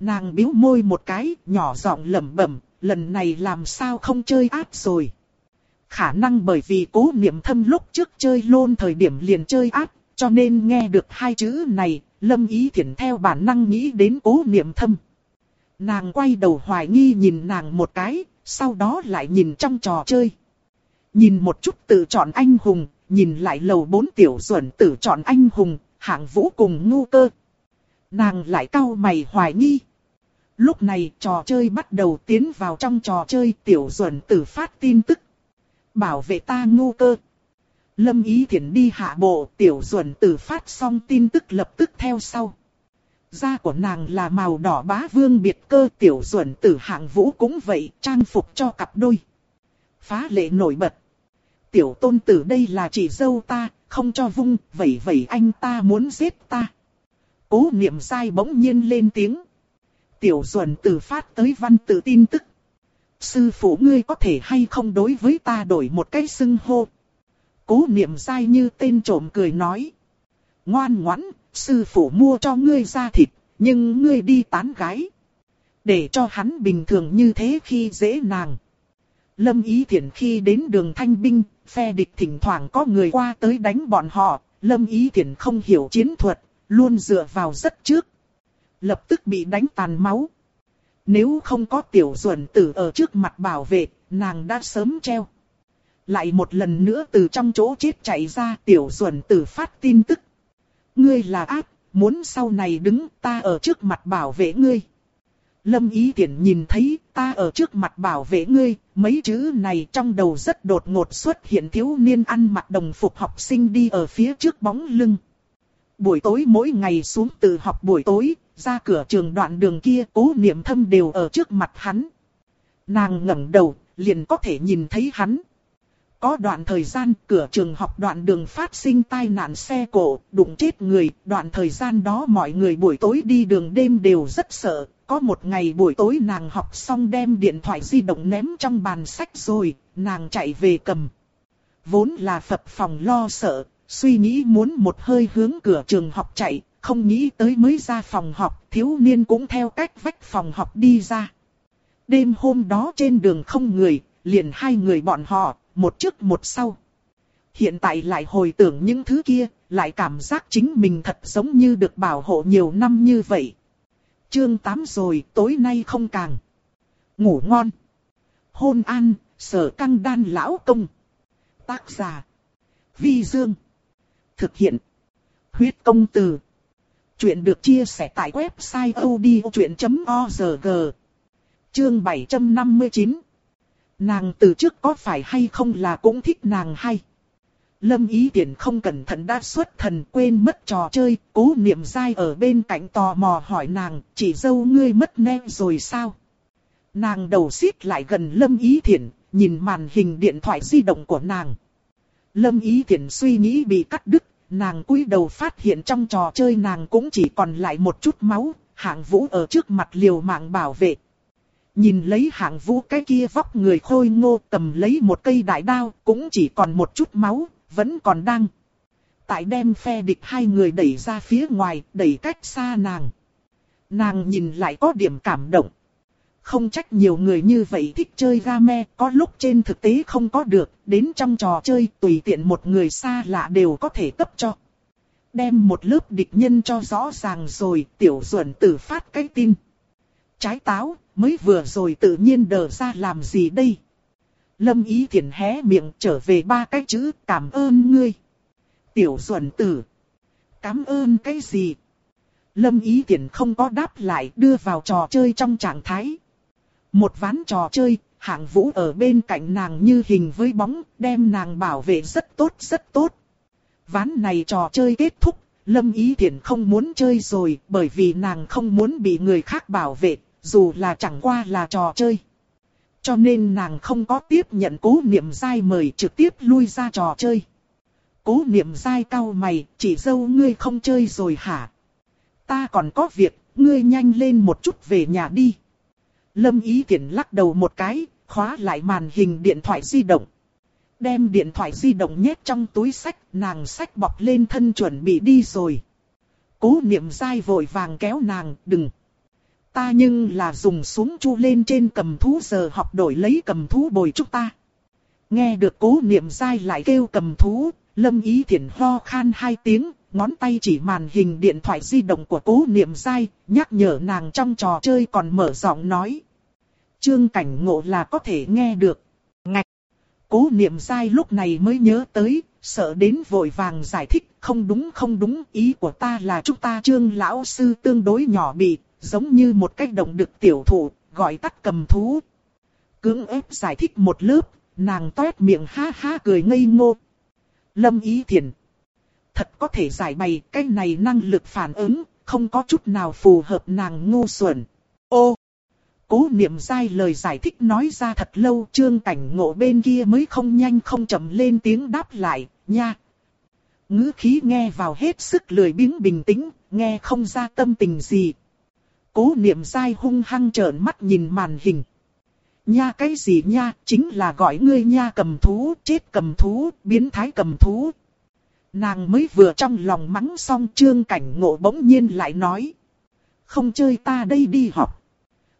Nàng biếu môi một cái, nhỏ giọng lẩm bẩm, lần này làm sao không chơi ác rồi. Khả năng bởi vì cố niệm thâm lúc trước chơi lôn thời điểm liền chơi ác, cho nên nghe được hai chữ này, lâm ý thiển theo bản năng nghĩ đến cố niệm thâm. Nàng quay đầu hoài nghi nhìn nàng một cái, sau đó lại nhìn trong trò chơi. Nhìn một chút tự chọn anh hùng, nhìn lại lầu bốn tiểu duẩn tự chọn anh hùng, hạng vũ cùng ngu cơ. Nàng lại cau mày hoài nghi. Lúc này trò chơi bắt đầu tiến vào trong trò chơi tiểu duẩn tử phát tin tức. Bảo vệ ta ngu cơ. Lâm ý Thiển đi hạ bộ tiểu duẩn tử phát xong tin tức lập tức theo sau. Da của nàng là màu đỏ bá vương biệt cơ tiểu duẩn tử hạng vũ cũng vậy trang phục cho cặp đôi. Phá lệ nổi bật. Tiểu tôn tử đây là chị dâu ta, không cho vung, vậy vậy anh ta muốn giết ta. Cố niệm sai bỗng nhiên lên tiếng. Tiểu duẩn tử phát tới văn tự tin tức. Sư phụ ngươi có thể hay không đối với ta đổi một cái xưng hô. Cố niệm sai như tên trộm cười nói. Ngoan ngoãn, sư phụ mua cho ngươi ra thịt, nhưng ngươi đi tán gái. Để cho hắn bình thường như thế khi dễ nàng. Lâm Ý Thiển khi đến đường thanh binh, phe địch thỉnh thoảng có người qua tới đánh bọn họ, Lâm Ý Thiển không hiểu chiến thuật, luôn dựa vào rất trước. Lập tức bị đánh tàn máu. Nếu không có tiểu duẩn tử ở trước mặt bảo vệ, nàng đã sớm treo. Lại một lần nữa từ trong chỗ chết chạy ra tiểu duẩn tử phát tin tức. Ngươi là ác, muốn sau này đứng ta ở trước mặt bảo vệ ngươi. Lâm Ý tiện nhìn thấy ta ở trước mặt bảo vệ ngươi, mấy chữ này trong đầu rất đột ngột xuất hiện thiếu niên ăn mặc đồng phục học sinh đi ở phía trước bóng lưng. Buổi tối mỗi ngày xuống từ học buổi tối, ra cửa trường đoạn đường kia cố niệm thâm đều ở trước mặt hắn. Nàng ngẩng đầu, liền có thể nhìn thấy hắn. Có đoạn thời gian cửa trường học đoạn đường phát sinh tai nạn xe cộ, đụng chết người, đoạn thời gian đó mọi người buổi tối đi đường đêm đều rất sợ. Có một ngày buổi tối nàng học xong đem điện thoại di động ném trong bàn sách rồi, nàng chạy về cầm. Vốn là phập phòng lo sợ, suy nghĩ muốn một hơi hướng cửa trường học chạy, không nghĩ tới mới ra phòng học, thiếu niên cũng theo cách vách phòng học đi ra. Đêm hôm đó trên đường không người, liền hai người bọn họ, một trước một sau. Hiện tại lại hồi tưởng những thứ kia, lại cảm giác chính mình thật giống như được bảo hộ nhiều năm như vậy. Chương 8 rồi, tối nay không càng. Ngủ ngon. Hôn an, sở căng đan lão công. Tác giả. Vi Dương. Thực hiện. Huyết công từ. Chuyện được chia sẻ tại website odchuyện.org. Chương 759. Nàng từ trước có phải hay không là cũng thích nàng hay? Lâm ý tiện không cẩn thận đã xuất thần quên mất trò chơi, cố niệm dai ở bên cạnh tò mò hỏi nàng, chỉ dâu ngươi mất nem rồi sao? Nàng đầu xít lại gần Lâm ý thiện, nhìn màn hình điện thoại di động của nàng. Lâm ý thiện suy nghĩ bị cắt đứt, nàng cúi đầu phát hiện trong trò chơi nàng cũng chỉ còn lại một chút máu, hạng vũ ở trước mặt liều mạng bảo vệ. Nhìn lấy hạng vũ cái kia vóc người khôi ngô tầm lấy một cây đại đao cũng chỉ còn một chút máu, vẫn còn đang. Tại đem phe địch hai người đẩy ra phía ngoài, đẩy cách xa nàng. Nàng nhìn lại có điểm cảm động. Không trách nhiều người như vậy thích chơi game, có lúc trên thực tế không có được, đến trong trò chơi tùy tiện một người xa lạ đều có thể cấp cho. Đem một lớp địch nhân cho rõ ràng rồi, tiểu duẩn tử phát cái tin. Trái táo, mới vừa rồi tự nhiên đờ ra làm gì đây? Lâm ý thiện hé miệng trở về ba cái chữ cảm ơn ngươi. Tiểu duẩn tử. Cảm ơn cái gì? Lâm ý thiện không có đáp lại đưa vào trò chơi trong trạng thái. Một ván trò chơi, hạng vũ ở bên cạnh nàng như hình với bóng, đem nàng bảo vệ rất tốt rất tốt. Ván này trò chơi kết thúc, Lâm Ý Thiển không muốn chơi rồi bởi vì nàng không muốn bị người khác bảo vệ, dù là chẳng qua là trò chơi. Cho nên nàng không có tiếp nhận cố niệm dai mời trực tiếp lui ra trò chơi. Cố niệm dai cau mày, chỉ dâu ngươi không chơi rồi hả? Ta còn có việc, ngươi nhanh lên một chút về nhà đi. Lâm ý tiện lắc đầu một cái, khóa lại màn hình điện thoại di động. Đem điện thoại di động nhét trong túi sách, nàng sách bọc lên thân chuẩn bị đi rồi. Cố niệm dai vội vàng kéo nàng, đừng. Ta nhưng là dùng súng chu lên trên cầm thú giờ học đổi lấy cầm thú bồi chúng ta. Nghe được cố niệm dai lại kêu cầm thú, lâm ý thiện ho khan hai tiếng, ngón tay chỉ màn hình điện thoại di động của cố niệm dai, nhắc nhở nàng trong trò chơi còn mở giọng nói. Trương cảnh ngộ là có thể nghe được. Ngạch! Cố niệm dai lúc này mới nhớ tới, sợ đến vội vàng giải thích, không đúng không đúng, ý của ta là chúng ta trương lão sư tương đối nhỏ bị, giống như một cách động được tiểu thủ, gọi tắt cầm thú. Cưỡng ép giải thích một lớp, nàng toét miệng ha ha cười ngây ngô. Lâm ý thiền. Thật có thể giải bày cái này năng lực phản ứng, không có chút nào phù hợp nàng ngu xuẩn. Ô! Cố niệm dai lời giải thích nói ra thật lâu trương cảnh ngộ bên kia mới không nhanh không chậm lên tiếng đáp lại, nha. ngữ khí nghe vào hết sức lười biếng bình tĩnh, nghe không ra tâm tình gì. Cố niệm dai hung hăng trợn mắt nhìn màn hình. Nha cái gì nha, chính là gọi ngươi nha cầm thú, chết cầm thú, biến thái cầm thú. Nàng mới vừa trong lòng mắng xong trương cảnh ngộ bỗng nhiên lại nói. Không chơi ta đây đi học.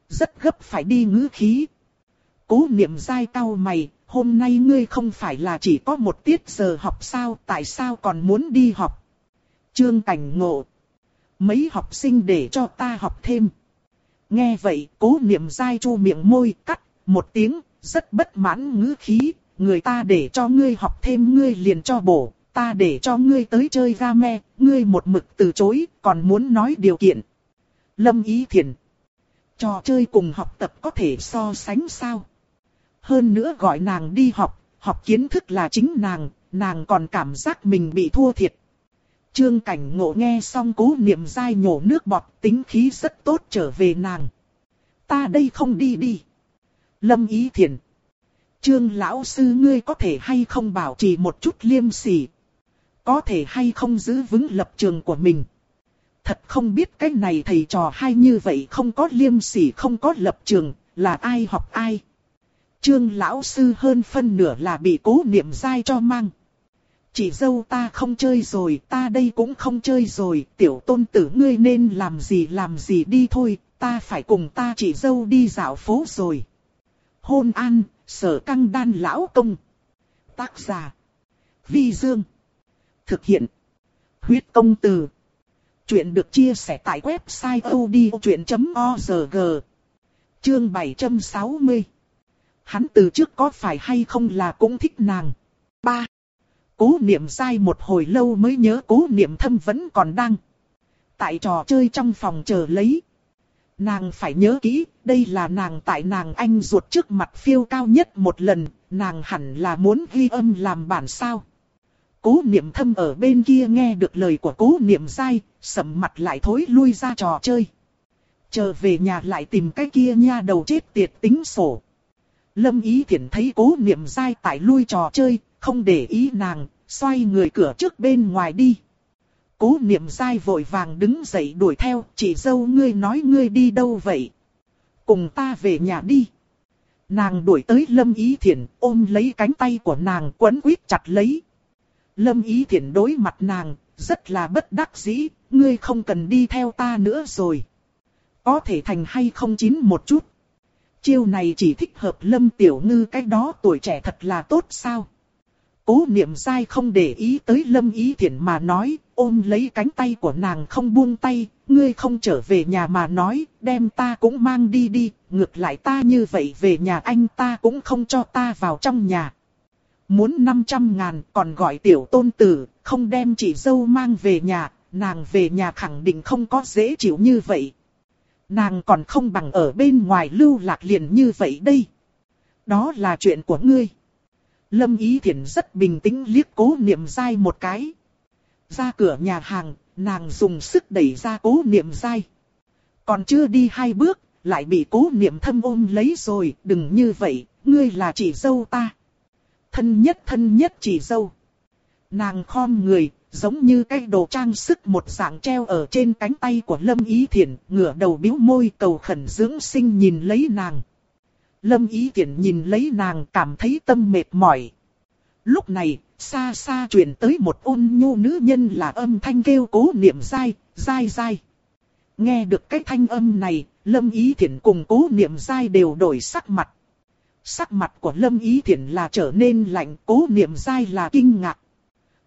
Rất gấp phải đi ngữ khí. Cố niệm dai cao mày, hôm nay ngươi không phải là chỉ có một tiết giờ học sao, tại sao còn muốn đi học? Trương cảnh ngộ. Mấy học sinh để cho ta học thêm. Nghe vậy, cố niệm dai chu miệng môi cắt, một tiếng, rất bất mãn ngữ khí, người ta để cho ngươi học thêm ngươi liền cho bổ, ta để cho ngươi tới chơi game, ngươi một mực từ chối, còn muốn nói điều kiện. Lâm Ý Thiền Trò chơi cùng học tập có thể so sánh sao? Hơn nữa gọi nàng đi học, học kiến thức là chính nàng, nàng còn cảm giác mình bị thua thiệt. Trương cảnh ngộ nghe xong cố niệm dai nhổ nước bọt tính khí rất tốt trở về nàng. Ta đây không đi đi. Lâm ý thiền. Trương lão sư ngươi có thể hay không bảo trì một chút liêm sỉ. Có thể hay không giữ vững lập trường của mình. Thật không biết cái này thầy trò hay như vậy không có liêm sỉ không có lập trường, là ai học ai. Trương lão sư hơn phân nửa là bị cố niệm dai cho mang. Chị dâu ta không chơi rồi, ta đây cũng không chơi rồi, tiểu tôn tử ngươi nên làm gì làm gì đi thôi, ta phải cùng ta chị dâu đi dạo phố rồi. Hôn an, sở căng đan lão công. Tác giả. Vi Dương. Thực hiện. Huyết công từ. Chuyện được chia sẻ tại website odchuyện.org. Chương 760. Hắn từ trước có phải hay không là cũng thích nàng. 3. Cố niệm sai một hồi lâu mới nhớ cố niệm thâm vẫn còn đang. Tại trò chơi trong phòng chờ lấy. Nàng phải nhớ kỹ, đây là nàng tại nàng anh ruột trước mặt phiêu cao nhất một lần, nàng hẳn là muốn ghi âm làm bản sao. Cố niệm thâm ở bên kia nghe được lời của cố niệm dai, sầm mặt lại thối lui ra trò chơi. Chờ về nhà lại tìm cái kia nha đầu chết tiệt tính sổ. Lâm ý thiện thấy cố niệm dai tại lui trò chơi, không để ý nàng, xoay người cửa trước bên ngoài đi. Cố niệm dai vội vàng đứng dậy đuổi theo, chị dâu ngươi nói ngươi đi đâu vậy? Cùng ta về nhà đi. Nàng đuổi tới Lâm Ý Thiển, ôm lấy cánh tay của nàng quấn quýt chặt lấy. Lâm Ý Thiển đối mặt nàng, rất là bất đắc dĩ, ngươi không cần đi theo ta nữa rồi. Có thể thành hay không chín một chút. Chiêu này chỉ thích hợp Lâm Tiểu Ngư cái đó tuổi trẻ thật là tốt sao? Cố niệm dai không để ý tới Lâm Ý Thiển mà nói, ôm lấy cánh tay của nàng không buông tay, ngươi không trở về nhà mà nói, đem ta cũng mang đi đi, ngược lại ta như vậy về nhà anh ta cũng không cho ta vào trong nhà. Muốn 500 ngàn còn gọi tiểu tôn tử, không đem chị dâu mang về nhà, nàng về nhà khẳng định không có dễ chịu như vậy. Nàng còn không bằng ở bên ngoài lưu lạc liền như vậy đây. Đó là chuyện của ngươi. Lâm Ý Thiển rất bình tĩnh liếc cố niệm dai một cái. Ra cửa nhà hàng, nàng dùng sức đẩy ra cố niệm dai. Còn chưa đi hai bước, lại bị cố niệm thâm ôm lấy rồi, đừng như vậy, ngươi là chị dâu ta. Thân nhất thân nhất chỉ dâu. Nàng khom người, giống như cái đồ trang sức một dạng treo ở trên cánh tay của Lâm Ý Thiển, ngửa đầu biếu môi cầu khẩn dưỡng sinh nhìn lấy nàng. Lâm Ý Thiển nhìn lấy nàng cảm thấy tâm mệt mỏi. Lúc này, xa xa truyền tới một ôn nhu nữ nhân là âm thanh kêu cố niệm dai, dai dai. Nghe được cái thanh âm này, Lâm Ý Thiển cùng cố niệm dai đều đổi sắc mặt. Sắc mặt của Lâm Ý Thiển là trở nên lạnh, cố niệm dai là kinh ngạc.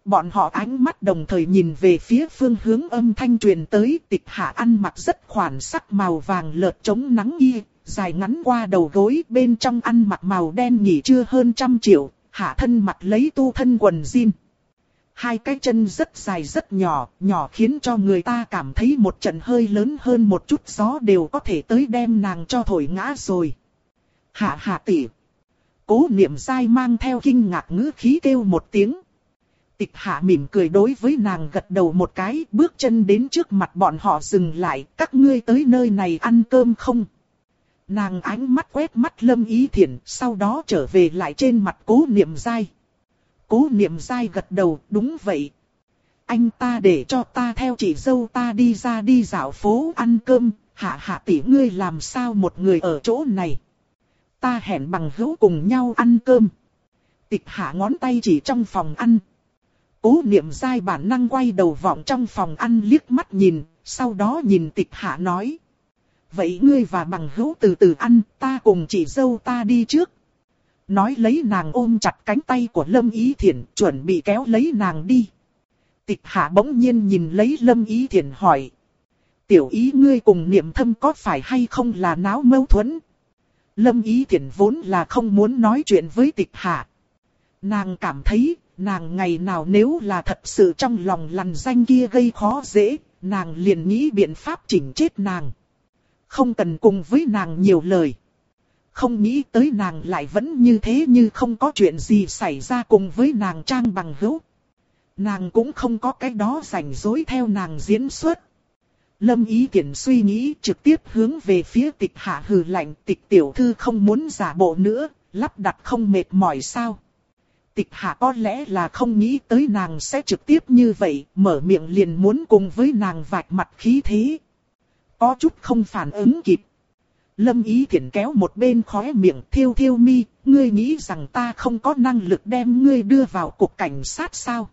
Bọn họ ánh mắt đồng thời nhìn về phía phương hướng âm thanh truyền tới tịch hạ ăn mặc rất khoản sắc màu vàng lợt chống nắng y, dài ngắn qua đầu gối bên trong ăn mặc màu đen nhỉ chưa hơn trăm triệu, hạ thân mặc lấy tu thân quần jean. Hai cái chân rất dài rất nhỏ, nhỏ khiến cho người ta cảm thấy một trận hơi lớn hơn một chút gió đều có thể tới đem nàng cho thổi ngã rồi. Hạ hạ tỷ. Cố niệm dai mang theo kinh ngạc ngữ khí kêu một tiếng. Tịch hạ mỉm cười đối với nàng gật đầu một cái, bước chân đến trước mặt bọn họ dừng lại, các ngươi tới nơi này ăn cơm không? Nàng ánh mắt quét mắt lâm ý thiện, sau đó trở về lại trên mặt cố niệm dai. Cố niệm dai gật đầu, đúng vậy. Anh ta để cho ta theo chị dâu ta đi ra đi dạo phố ăn cơm, hạ hạ tỷ ngươi làm sao một người ở chỗ này. Ta hẹn bằng hữu cùng nhau ăn cơm. Tịch hạ ngón tay chỉ trong phòng ăn. Cố niệm dai bản năng quay đầu vọng trong phòng ăn liếc mắt nhìn, sau đó nhìn tịch hạ nói. Vậy ngươi và bằng hữu từ từ ăn, ta cùng chị dâu ta đi trước. Nói lấy nàng ôm chặt cánh tay của Lâm Ý Thiển, chuẩn bị kéo lấy nàng đi. Tịch hạ bỗng nhiên nhìn lấy Lâm Ý Thiển hỏi. Tiểu ý ngươi cùng niệm thâm có phải hay không là náo mâu thuẫn? Lâm Ý Thiển vốn là không muốn nói chuyện với tịch hạ. Nàng cảm thấy, nàng ngày nào nếu là thật sự trong lòng lằn danh kia gây khó dễ, nàng liền nghĩ biện pháp chỉnh chết nàng. Không cần cùng với nàng nhiều lời. Không nghĩ tới nàng lại vẫn như thế như không có chuyện gì xảy ra cùng với nàng trang bằng hữu. Nàng cũng không có cái đó rảnh rối theo nàng diễn xuất. Lâm ý tiện suy nghĩ trực tiếp hướng về phía tịch hạ hừ lạnh tịch tiểu thư không muốn giả bộ nữa, lắp đặt không mệt mỏi sao. Tịch hạ có lẽ là không nghĩ tới nàng sẽ trực tiếp như vậy, mở miệng liền muốn cùng với nàng vạch mặt khí thế. Có chút không phản ứng kịp. Lâm ý thiện kéo một bên khóe miệng thiêu thiêu mi, ngươi nghĩ rằng ta không có năng lực đem ngươi đưa vào cục cảnh sát sao?